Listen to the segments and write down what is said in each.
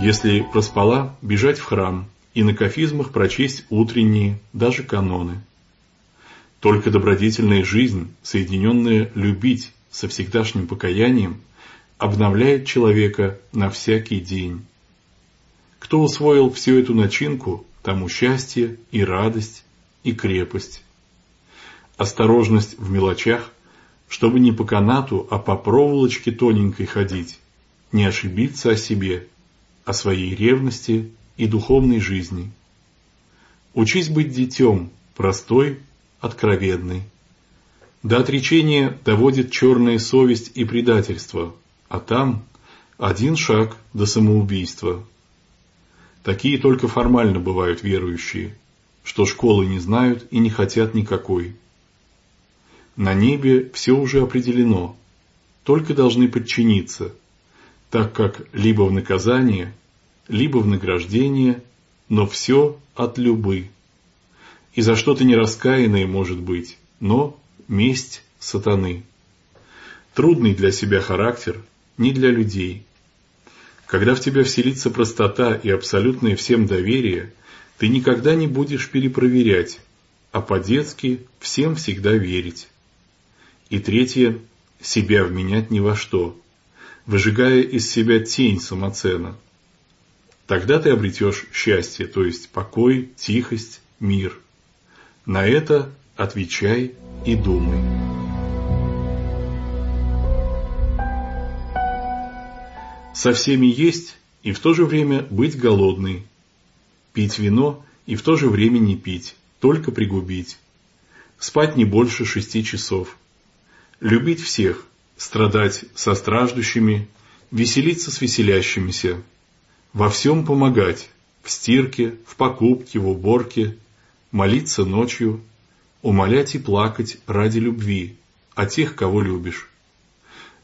Если проспала, бежать в храм и на кафизмах прочесть утренние, даже каноны. Только добродетельная жизнь, соединенная любить со всегдашним покаянием, обновляет человека на всякий день. Кто усвоил всю эту начинку, тому счастье и радость и крепость. Осторожность в мелочах, чтобы не по канату, а по проволочке тоненькой ходить, не ошибиться о себе, о своей ревности и духовной жизни. Учись быть детем, простой, откровенный. До отречения доводит черная совесть и предательство, а там один шаг до самоубийства. Такие только формально бывают верующие, что школы не знают и не хотят никакой. На небе все уже определено, только должны подчиниться, так как либо в наказание, либо в награждение, но все от любы и за что-то нераскаянное, может быть, но месть сатаны. Трудный для себя характер, не для людей. Когда в тебя вселится простота и абсолютное всем доверие, ты никогда не будешь перепроверять, а по-детски всем всегда верить. И третье – себя вменять ни во что, выжигая из себя тень самоцена. Тогда ты обретешь счастье, то есть покой, тихость, мир – на это отвечай и думай. Со всеми есть и в то же время быть голодный. Пить вино и в то же время не пить, только пригубить. Спать не больше шести часов. Любить всех, страдать со страждущими, веселиться с веселящимися. Во всем помогать, в стирке, в покупке, в уборке – молиться ночью, умолять и плакать ради любви о тех, кого любишь.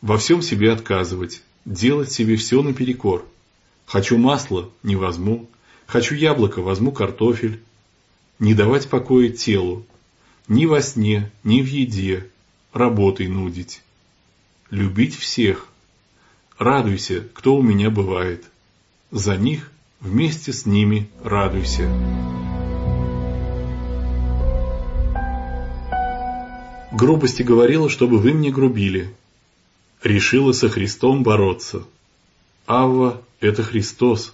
Во всем себе отказывать, делать себе все наперекор. Хочу масла – не возьму, хочу яблоко – возьму картофель. Не давать покоя телу, ни во сне, ни в еде, работой нудить. Любить всех. Радуйся, кто у меня бывает. За них вместе с ними радуйся. Грубости говорила, чтобы вы мне грубили. Решила со Христом бороться. Авва – это Христос.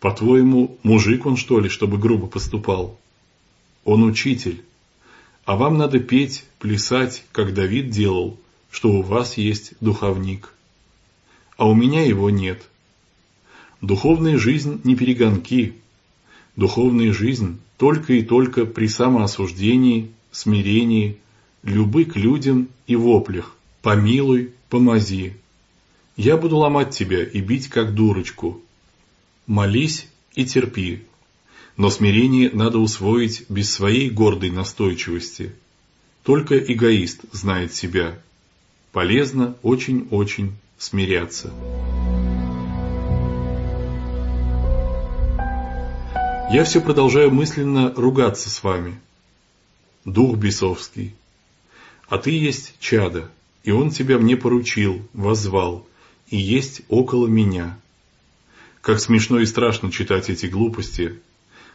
По-твоему, мужик он, что ли, чтобы грубо поступал? Он учитель. А вам надо петь, плясать, как Давид делал, что у вас есть духовник. А у меня его нет. Духовная жизнь не перегонки. Духовная жизнь только и только при самоосуждении, смирении, любы к людям и воплях, помилуй, помози. Я буду ломать тебя и бить как дурочку. Молись и терпи. Но смирение надо усвоить без своей гордой настойчивости. Только эгоист знает себя. Полезно очень-очень смиряться. Я все продолжаю мысленно ругаться с вами. Дух бесовский, а ты есть чадо, и он тебя мне поручил, воззвал, и есть около меня. Как смешно и страшно читать эти глупости.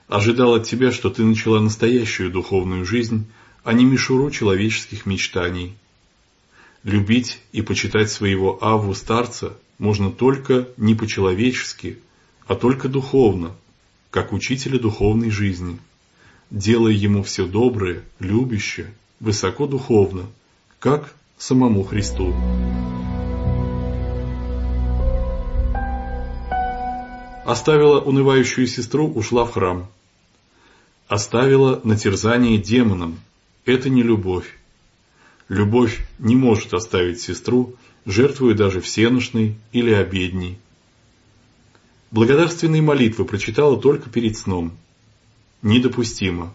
Ожидал от тебя, что ты начала настоящую духовную жизнь, а не мишуру человеческих мечтаний. Любить и почитать своего Аву старца можно только не по-человечески, а только духовно, как учителя духовной жизни, делая ему все доброе, любящее, высоко духовно, как самому Христу. Оставила унывающую сестру, ушла в храм. Оставила на терзание демонам. Это не любовь. Любовь не может оставить сестру, жертвуя даже всеношной или обедней. Благодарственные молитвы прочитала только перед сном. Недопустимо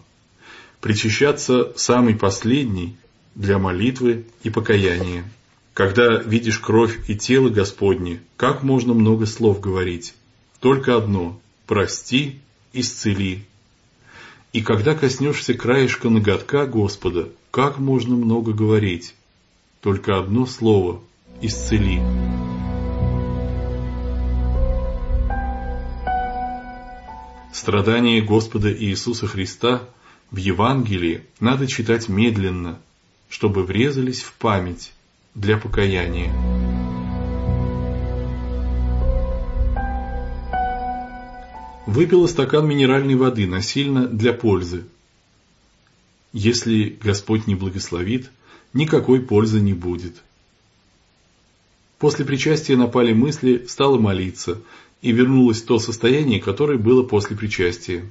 причащаться самый последний для молитвы и покаяния. Когда видишь кровь и тело Господне, как можно много слов говорить? Только одно – прости, исцели. И когда коснешься краешка ноготка Господа, как можно много говорить? Только одно слово – исцели. Страдания Господа Иисуса Христа в Евангелии надо читать медленно, чтобы врезались в память для покаяния. Выпила стакан минеральной воды насильно для пользы. Если Господь не благословит, никакой пользы не будет. После причастия напали мысли, стала молиться, и вернулось то состояние, которое было после причастия.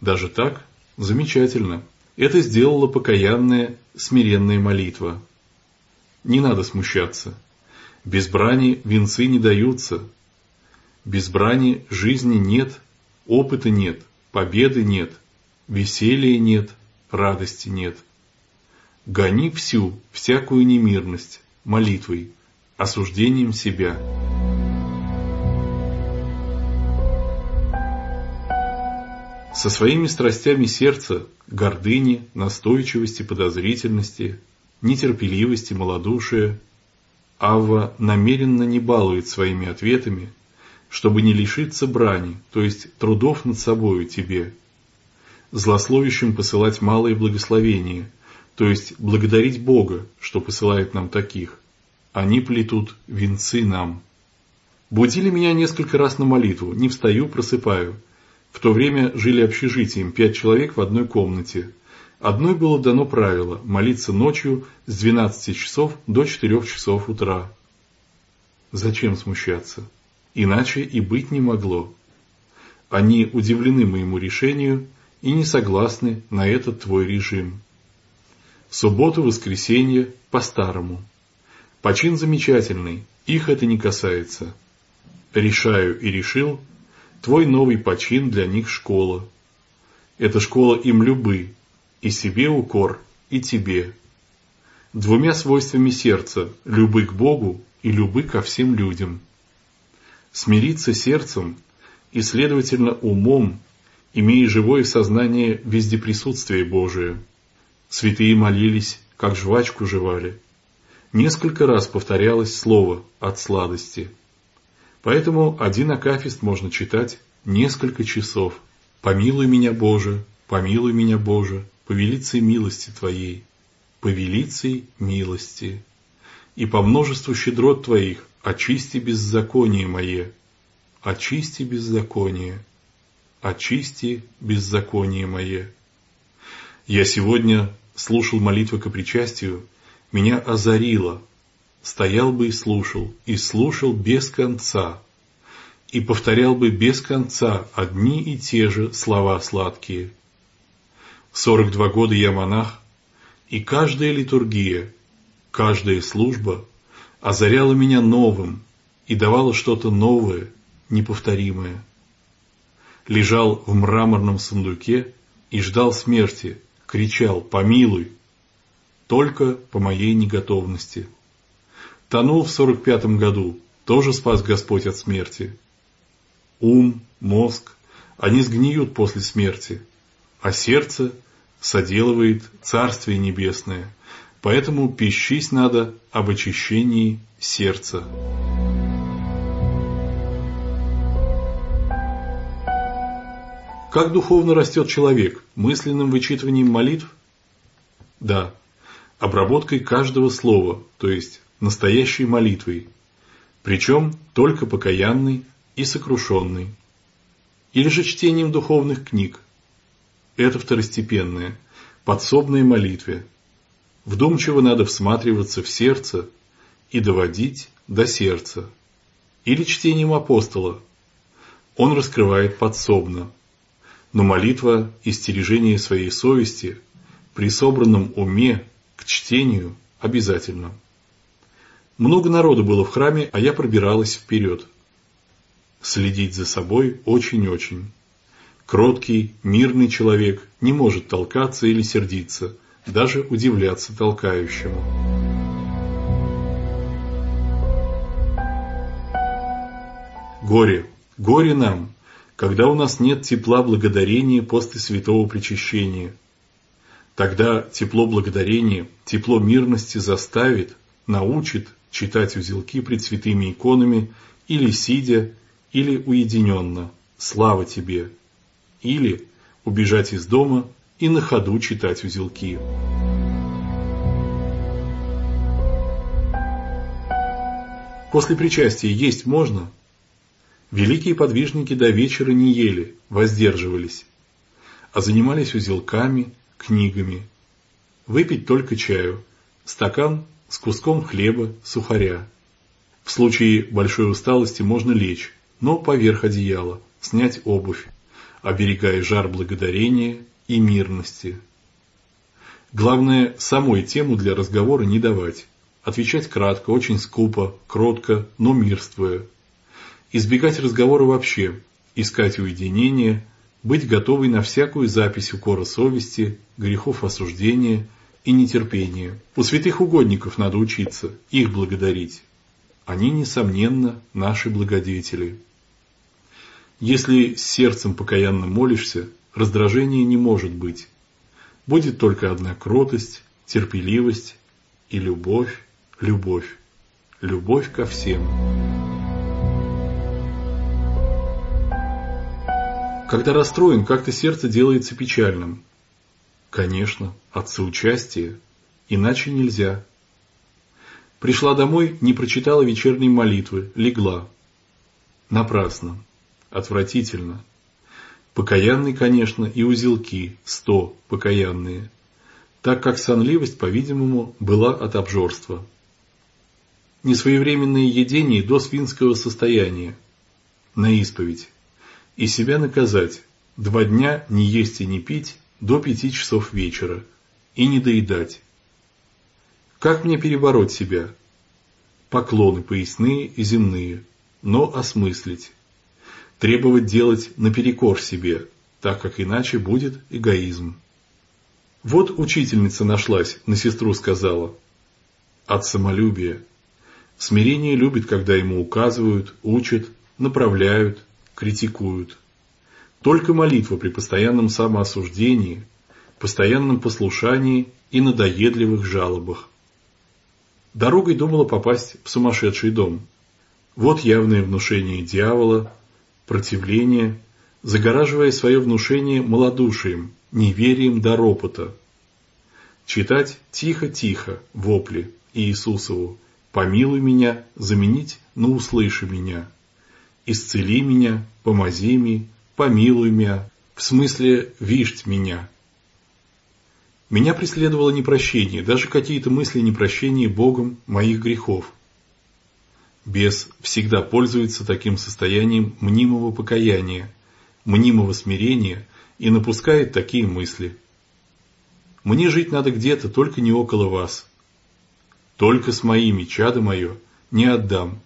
Даже так? Замечательно. Это сделала покаянная, смиренная молитва. Не надо смущаться. Без брани венцы не даются. Без брани жизни нет, опыта нет, победы нет, веселья нет, радости нет. Гони всю, всякую немирность, молитвой, осуждением себя. Со своими страстями сердца, гордыни, настойчивости, подозрительности, нетерпеливости, малодушия, Авва намеренно не балует своими ответами, чтобы не лишиться брани, то есть трудов над собою тебе, злословящим посылать малые благословения, то есть благодарить Бога, что посылает нам таких. Они плетут венцы нам. Будили меня несколько раз на молитву, не встаю, просыпаю – в то время жили общежитием пять человек в одной комнате. Одной было дано правило – молиться ночью с 12 часов до 4 часов утра. Зачем смущаться? Иначе и быть не могло. Они удивлены моему решению и не согласны на этот твой режим. Субботу, воскресенье – по-старому. Почин замечательный, их это не касается. Решаю и решил – Твой новый почин для них школа. Эта школа им любы, и себе укор, и тебе. Двумя свойствами сердца – любы к Богу и любы ко всем людям. Смириться сердцем и, следовательно, умом, имея живое сознание везде присутствия Божия. Святые молились, как жвачку жевали. Несколько раз повторялось слово «от сладости». Поэтому один акафист можно читать несколько часов. «Помилуй меня, Боже, помилуй меня, Боже, по велицей милости Твоей, по велицей милости, и по множеству щедрот Твоих очисти беззаконие мое, очисти беззаконие, очисти беззаконие мое». Я сегодня слушал молитвы к причастию, меня озарило – стоял бы и слушал, и слушал без конца, и повторял бы без конца одни и те же слова сладкие. Сорок два года я монах, и каждая литургия, каждая служба озаряла меня новым и давала что-то новое, неповторимое. Лежал в мраморном сундуке и ждал смерти, кричал «Помилуй!» только по моей неготовности. Тонул в сорок пятом году, тоже спас Господь от смерти. Ум, мозг, они сгниют после смерти, а сердце соделывает Царствие Небесное, поэтому пищись надо об очищении сердца. Как духовно растет человек? Мысленным вычитыванием молитв? Да, обработкой каждого слова, то есть настоящей молитвой, причем только покаянной и сокрушенной. Или же чтением духовных книг. Это второстепенное, подсобное молитве. Вдумчиво надо всматриваться в сердце и доводить до сердца. Или чтением апостола. Он раскрывает подсобно. Но молитва и стережение своей совести при собранном уме к чтению обязательно. Много народу было в храме, а я пробиралась вперед. Следить за собой очень-очень. Кроткий, мирный человек не может толкаться или сердиться, даже удивляться толкающему. Горе, горе нам, когда у нас нет тепла благодарения после святого причащения. Тогда тепло благодарения, тепло мирности заставит, научит читать узелки пред святыми иконами или сидя, или уединенно, «Слава тебе!» или убежать из дома и на ходу читать узелки. После причастия есть можно? Великие подвижники до вечера не ели, воздерживались, а занимались узелками, книгами. Выпить только чаю, стакан с куском хлеба, сухаря. В случае большой усталости можно лечь, но поверх одеяла, снять обувь, оберегая жар благодарения и мирности. Главное, самой тему для разговора не давать. Отвечать кратко, очень скупо, кротко, но мирствуя. Избегать разговора вообще, искать уединение, быть готовой на всякую запись укора совести, грехов осуждения и нетерпения. У святых угодников надо учиться, их благодарить. Они, несомненно, наши благодетели. Если с сердцем покаянно молишься, раздражения не может быть. Будет только одна кротость, терпеливость и любовь, любовь, любовь ко всем. Когда расстроен, как-то сердце делается печальным. Конечно, от соучастия, иначе нельзя. Пришла домой, не прочитала вечерней молитвы, легла. Напрасно. Отвратительно. Покаянный, конечно, и узелки, сто покаянные, так как сонливость, по-видимому, была от обжорства. Несвоевременное едение до свинского состояния. На исповедь. И себя наказать. Два дня не есть и не пить до пяти часов вечера. И не доедать. Как мне перебороть себя? Поклоны поясные и земные, но осмыслить требовать делать наперекор себе, так как иначе будет эгоизм. Вот учительница нашлась, на сестру сказала. От самолюбия. Смирение любит, когда ему указывают, учат, направляют, критикуют. Только молитва при постоянном самоосуждении, постоянном послушании и надоедливых жалобах. Дорогой думала попасть в сумасшедший дом. Вот явное внушение дьявола, противление, загораживая свое внушение малодушием, неверием до ропота. Читать тихо-тихо вопли Иисусову «Помилуй меня, заменить на услыши меня». «Исцели меня, помози ми, помилуй меня», в смысле «вишть меня». Меня преследовало непрощение, даже какие-то мысли непрощения Богом моих грехов – Бес всегда пользуется таким состоянием мнимого покаяния, мнимого смирения и напускает такие мысли. Мне жить надо где-то, только не около вас. Только с моими, чадо мое, не отдам,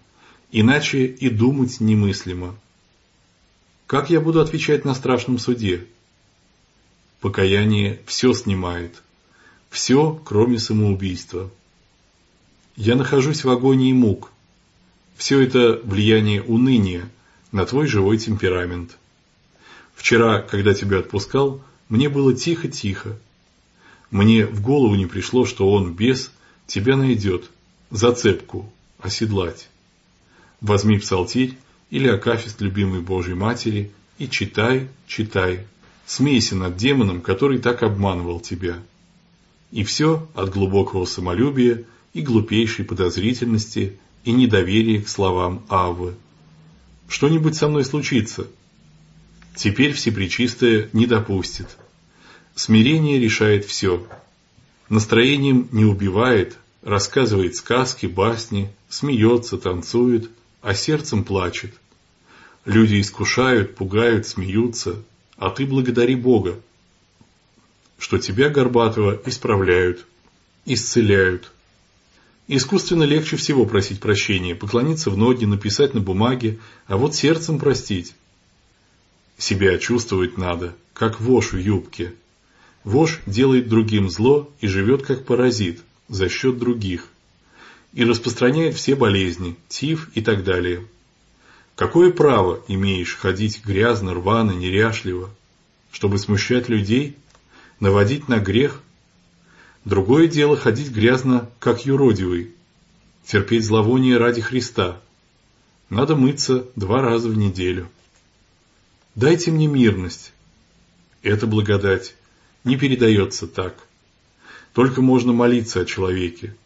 иначе и думать немыслимо. Как я буду отвечать на страшном суде? Покаяние все снимает. Все, кроме самоубийства. Я нахожусь в агонии мук – все это влияние уныния на твой живой темперамент. Вчера, когда тебя отпускал, мне было тихо-тихо. Мне в голову не пришло, что он, без, тебя найдет, зацепку, оседлать. Возьми псалтирь или акафист любимой Божьей Матери и читай, читай. Смейся над демоном, который так обманывал тебя. И все от глубокого самолюбия и глупейшей подозрительности и недоверие к словам Аввы. Что-нибудь со мной случится. Теперь Всепречистая не допустит. Смирение решает все. Настроением не убивает, рассказывает сказки, басни, смеется, танцует, а сердцем плачет. Люди искушают, пугают, смеются, а ты благодари Бога, что тебя, Горбатого, исправляют, исцеляют, Искусственно легче всего просить прощения, поклониться в ноги, написать на бумаге, а вот сердцем простить. Себя чувствовать надо, как вошь в юбке. Вошь делает другим зло и живет как паразит, за счет других. И распространяет все болезни, тиф и так далее. Какое право имеешь ходить грязно, рвано, неряшливо, чтобы смущать людей, наводить на грех, Другое дело ходить грязно, как юродивый, терпеть зловоние ради Христа. Надо мыться два раза в неделю. Дайте мне мирность. Эта благодать не передается так. Только можно молиться о человеке.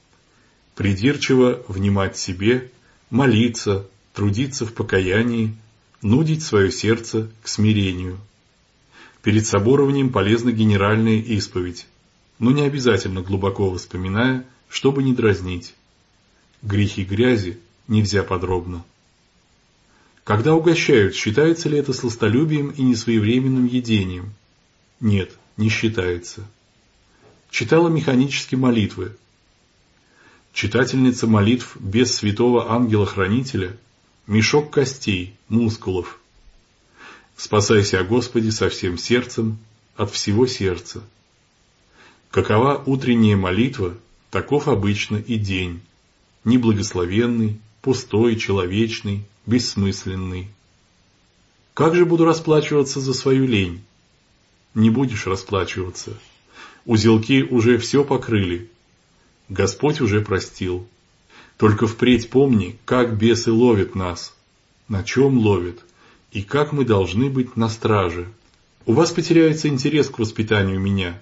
Придирчиво внимать себе, молиться, трудиться в покаянии, нудить свое сердце к смирению. Перед соборованием полезна генеральная исповедь, но не обязательно глубоко воспоминая, чтобы не дразнить. Грехи грязи нельзя подробно. Когда угощают, считается ли это сластолюбием и несвоевременным едением? Нет, не считается. Читала механически молитвы. Читательница молитв без святого ангела-хранителя – мешок костей, мускулов. Спасайся о Господе со всем сердцем, от всего сердца. Какова утренняя молитва, таков обычно и день, неблагословенный, пустой, человечный, бессмысленный. Как же буду расплачиваться за свою лень? Не будешь расплачиваться. Узелки уже все покрыли. Господь уже простил. Только впредь помни, как бесы ловят нас, на чем ловят, и как мы должны быть на страже. У вас потеряется интерес к воспитанию меня.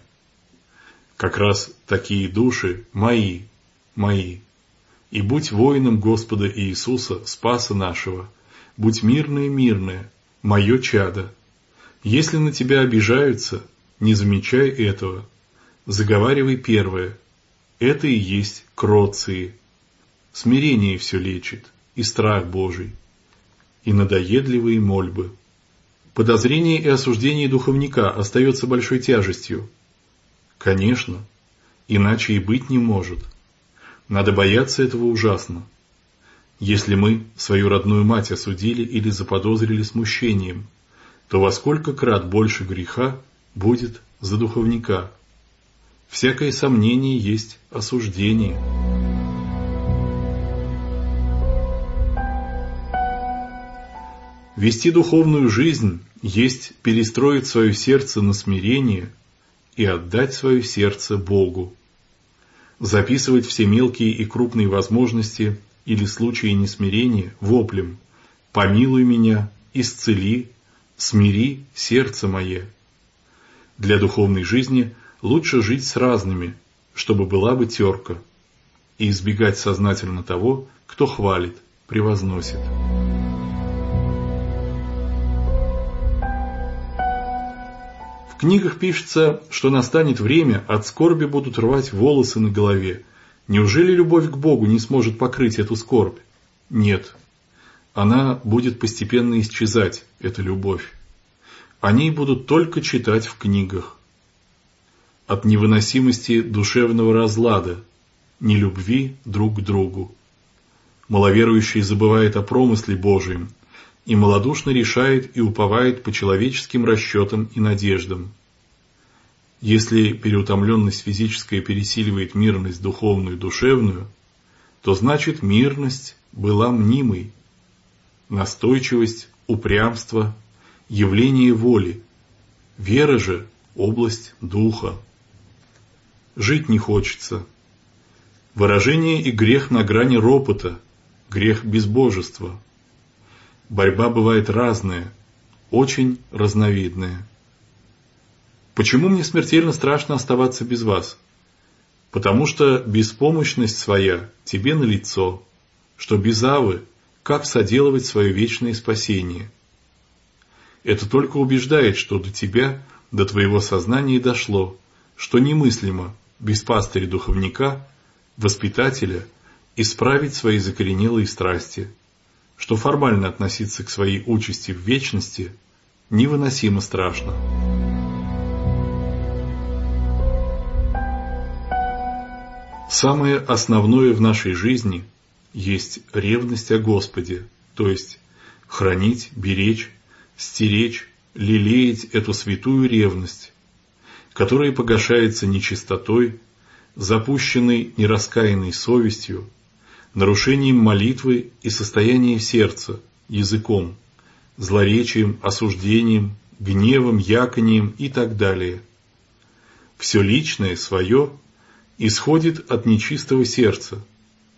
Как раз такие души мои, мои. И будь воином Господа Иисуса, Спаса нашего, будь мирное, мирное, мое чадо. Если на тебя обижаются, не замечай этого. Заговаривай первое. Это и есть кроции. Смирение все лечит, и страх Божий, и надоедливые мольбы. Подозрение и осуждение духовника остается большой тяжестью. Конечно, иначе и быть не может. Надо бояться этого ужасно. Если мы свою родную мать осудили или заподозрили смущением, то во сколько крат больше греха будет за духовника. Всякое сомнение есть осуждение. Вести духовную жизнь есть перестроить свое сердце на смирение и отдать свое сердце Богу записывать все мелкие и крупные возможности или случаи несмирения воплем «Помилуй меня, исцели, смири сердце мое». Для духовной жизни лучше жить с разными, чтобы была бы терка, и избегать сознательно того, кто хвалит, превозносит. В книгах пишется, что настанет время, от скорби будут рвать волосы на голове. Неужели любовь к Богу не сможет покрыть эту скорбь? Нет. Она будет постепенно исчезать, эта любовь. О ней будут только читать в книгах. От невыносимости душевного разлада, нелюбви друг к другу. Маловерующий забывает о промысле Божьем, и малодушно решает и уповает по человеческим расчетам и надеждам. Если переутомленность физическая пересиливает мирность духовную и душевную, то значит мирность была мнимой. Настойчивость, упрямство, явление воли. Вера же – область духа. Жить не хочется. Выражение и грех на грани ропота, грех безбожества – борьба бывает разная, очень разновидная. Почему мне смертельно страшно оставаться без вас? Потому что беспомощность своя тебе на лицо, что без Авы как соделывать свое вечное спасение. Это только убеждает, что до тебя, до твоего сознания дошло, что немыслимо без пастыря-духовника, воспитателя, исправить свои закоренелые страсти – что формально относиться к своей участи в вечности невыносимо страшно. Самое основное в нашей жизни есть ревность о Господе, то есть хранить, беречь, стеречь, лелеять эту святую ревность, которая погашается нечистотой, запущенной нераскаянной совестью, нарушением молитвы и состояния сердца, языком, злоречием, осуждением, гневом, яконием и так далее. Все личное, свое, исходит от нечистого сердца,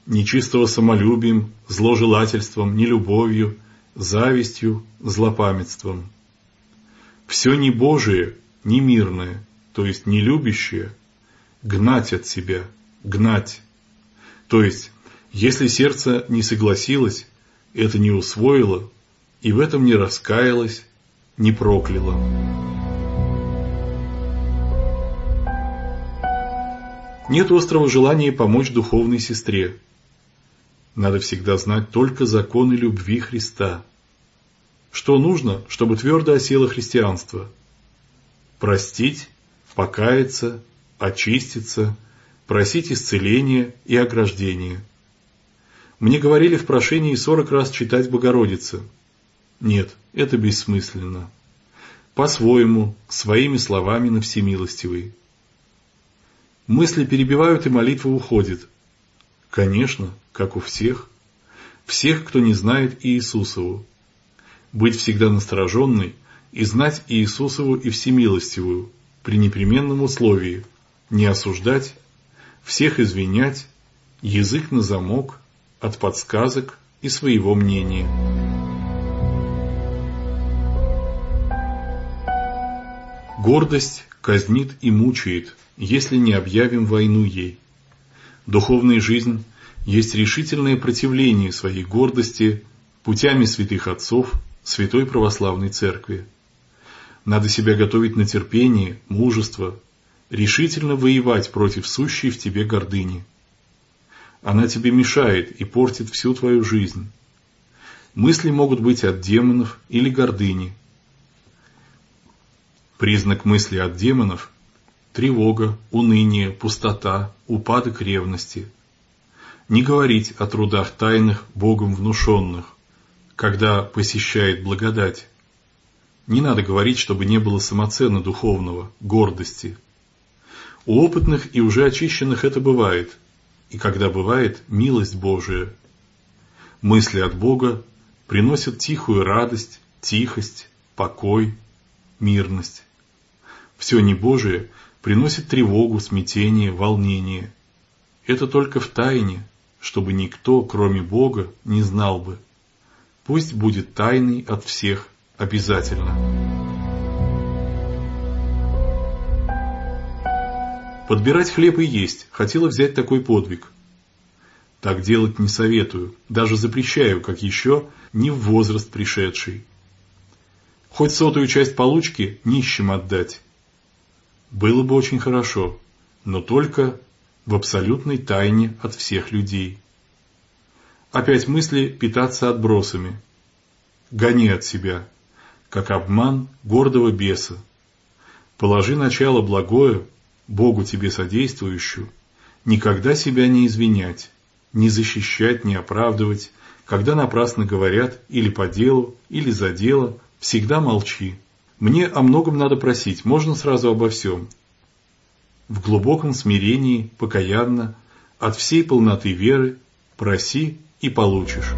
нечистого самолюбием, зложелательством, нелюбовью, завистью, злопамятством. Все не Божие, не мирное, то есть не любящее, гнать от себя, гнать. То есть, если сердце не согласилось, это не усвоило, и в этом не раскаялось, не прокляло. Нет острого желания помочь духовной сестре. Надо всегда знать только законы любви Христа. Что нужно, чтобы твердо осело христианство? Простить, покаяться, очиститься, просить исцеления и ограждения. Мне говорили в прошении сорок раз читать Богородицы. Нет, это бессмысленно. По-своему, своими словами на всемилостивый. Мысли перебивают, и молитва уходит. Конечно, как у всех. Всех, кто не знает Иисусову. Быть всегда настороженной и знать Иисусову и Всемилостивую при непременном условии не осуждать, всех извинять, язык на замок от подсказок и своего мнения. Гордость казнит и мучает, если не объявим войну ей. Духовная жизнь есть решительное противление своей гордости путями святых отцов Святой Православной Церкви. Надо себя готовить на терпение, мужество, решительно воевать против сущей в тебе гордыни. Она тебе мешает и портит всю твою жизнь. Мысли могут быть от демонов или гордыни. Признак мысли от демонов тревога, уныние, пустота, упадок ревности. Не говорить о трудах тайных, Богом внушенных, когда посещает благодать. Не надо говорить, чтобы не было самоцена духовного, гордости. У опытных и уже очищенных это бывает, и когда бывает милость Божия. Мысли от Бога приносят тихую радость, тихость, покой, мирность. Все не Божие приносит тревогу, смятение, волнение. Это только в тайне, чтобы никто, кроме Бога, не знал бы. Пусть будет тайный от всех обязательно. Подбирать хлеб и есть, хотела взять такой подвиг. Так делать не советую, даже запрещаю, как еще не в возраст пришедший. Хоть сотую часть получки нищим отдать, было бы очень хорошо, но только в абсолютной тайне от всех людей. Опять мысли питаться отбросами. Гони от себя, как обман гордого беса. Положи начало благое, Богу тебе содействующую, никогда себя не извинять, не защищать, не оправдывать, когда напрасно говорят или по делу, или за дело, всегда молчи. Мне о многом надо просить, можно сразу обо всем. В глубоком смирении, покаянно, от всей полноты веры, проси и получишь.